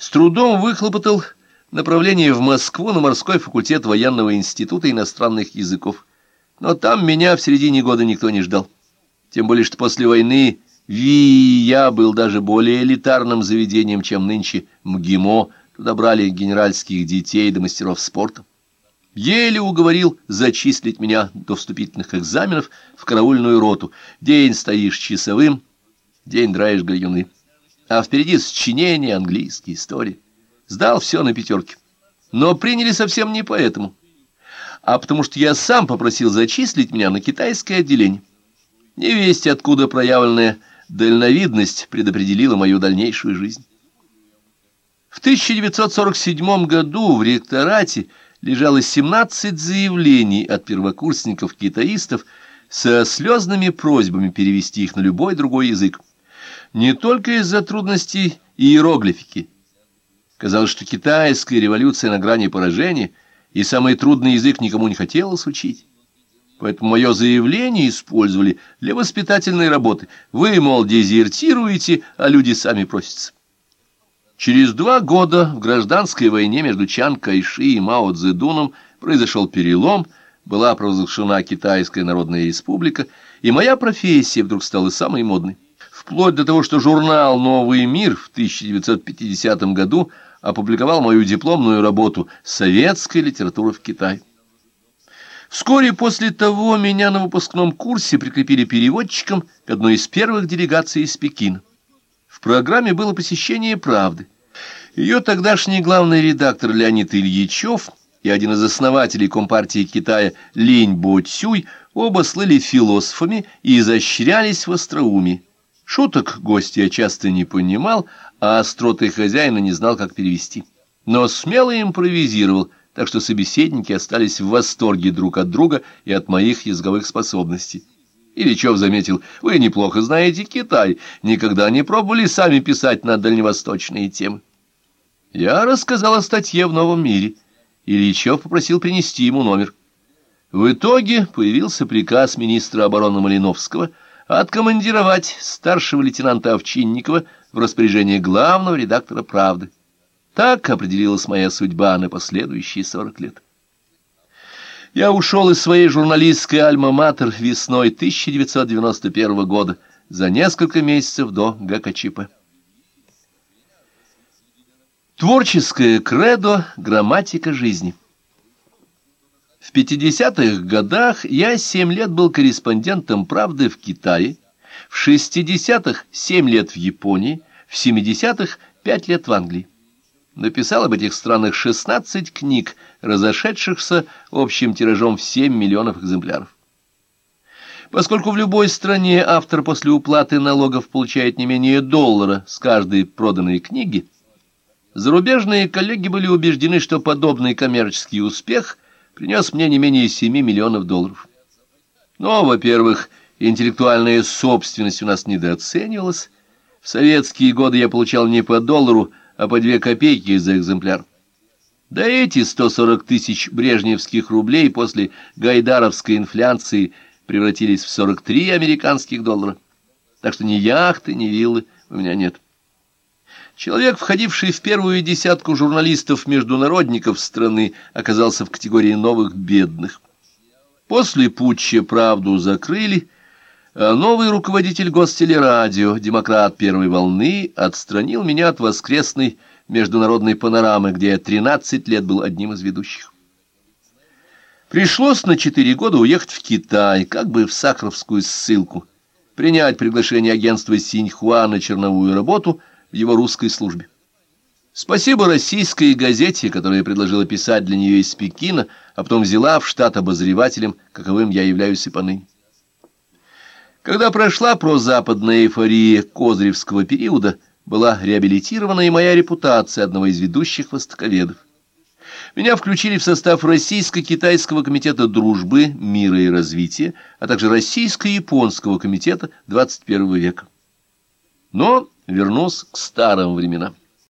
С трудом выхлопотал направление в Москву на морской факультет военного института иностранных языков. Но там меня в середине года никто не ждал. Тем более, что после войны ВИЯ был даже более элитарным заведением, чем нынче МГИМО. Туда брали генеральских детей до мастеров спорта. Еле уговорил зачислить меня до вступительных экзаменов в караульную роту. День стоишь часовым, день драешь гальюны. А впереди сочинение, английские истории. Сдал все на пятерке. Но приняли совсем не поэтому, а потому что я сам попросил зачислить меня на китайское отделение. Невесть, откуда проявленная дальновидность предопределила мою дальнейшую жизнь. В 1947 году в ректорате лежало 17 заявлений от первокурсников-китаистов со слезными просьбами перевести их на любой другой язык. Не только из-за трудностей иероглифики. Казалось, что китайская революция на грани поражения, и самый трудный язык никому не хотелось учить. Поэтому мое заявление использовали для воспитательной работы. Вы, мол, дезертируете, а люди сами просятся. Через два года в гражданской войне между Чан Кайши и Мао Цзэдуном произошел перелом, была провозглашена Китайская Народная Республика, и моя профессия вдруг стала самой модной. Вплоть до того, что журнал «Новый мир» в 1950 году опубликовал мою дипломную работу «Советская литература в Китае». Вскоре после того меня на выпускном курсе прикрепили переводчиком к одной из первых делегаций из Пекина. В программе было посещение «Правды». Ее тогдашний главный редактор Леонид Ильичев и один из основателей Компартии Китая Линь Бо Цюй оба слыли философами и изощрялись в остроумии. Шуток гость я часто не понимал, а остроты хозяина не знал, как перевести. Но смело импровизировал, так что собеседники остались в восторге друг от друга и от моих языковых способностей. Ильичев заметил, вы неплохо знаете Китай, никогда не пробовали сами писать на дальневосточные темы. Я рассказал о статье в «Новом мире». Ильичев попросил принести ему номер. В итоге появился приказ министра обороны Малиновского откомандировать старшего лейтенанта Овчинникова в распоряжение главного редактора «Правды». Так определилась моя судьба на последующие сорок лет. Я ушел из своей журналистской альма-матер весной 1991 года, за несколько месяцев до ГКЧП. Творческое кредо «Грамматика жизни». В 50-х годах я семь лет был корреспондентом «Правды» в Китае, в 60-х семь лет в Японии, в 70-х пять лет в Англии написал об этих странах 16 книг, разошедшихся общим тиражом в 7 миллионов экземпляров. Поскольку в любой стране автор после уплаты налогов получает не менее доллара с каждой проданной книги, зарубежные коллеги были убеждены, что подобный коммерческий успех принес мне не менее 7 миллионов долларов. Но, во-первых, интеллектуальная собственность у нас недооценивалась. В советские годы я получал не по доллару, а по две копейки за экземпляр. Да эти 140 тысяч брежневских рублей после гайдаровской инфляции превратились в 43 американских доллара. Так что ни яхты, ни виллы у меня нет. Человек, входивший в первую десятку журналистов-международников страны, оказался в категории новых бедных. После путча «Правду» закрыли, а новый руководитель гостелерадио, демократ первой волны, отстранил меня от воскресной международной панорамы, где я 13 лет был одним из ведущих. Пришлось на четыре года уехать в Китай, как бы в Сахаровскую ссылку, принять приглашение агентства Синьхуа на черновую работу в его русской службе. Спасибо российской газете, которая предложила писать для нее из Пекина, а потом взяла в штат обозревателем, каковым я являюсь и поныне. Когда прошла прозападная эйфория Козыревского периода, была реабилитирована и моя репутация одного из ведущих востоковедов. Меня включили в состав Российско-Китайского комитета дружбы, мира и развития, а также Российско-Японского комитета 21 века. Но вернусь к старым временам.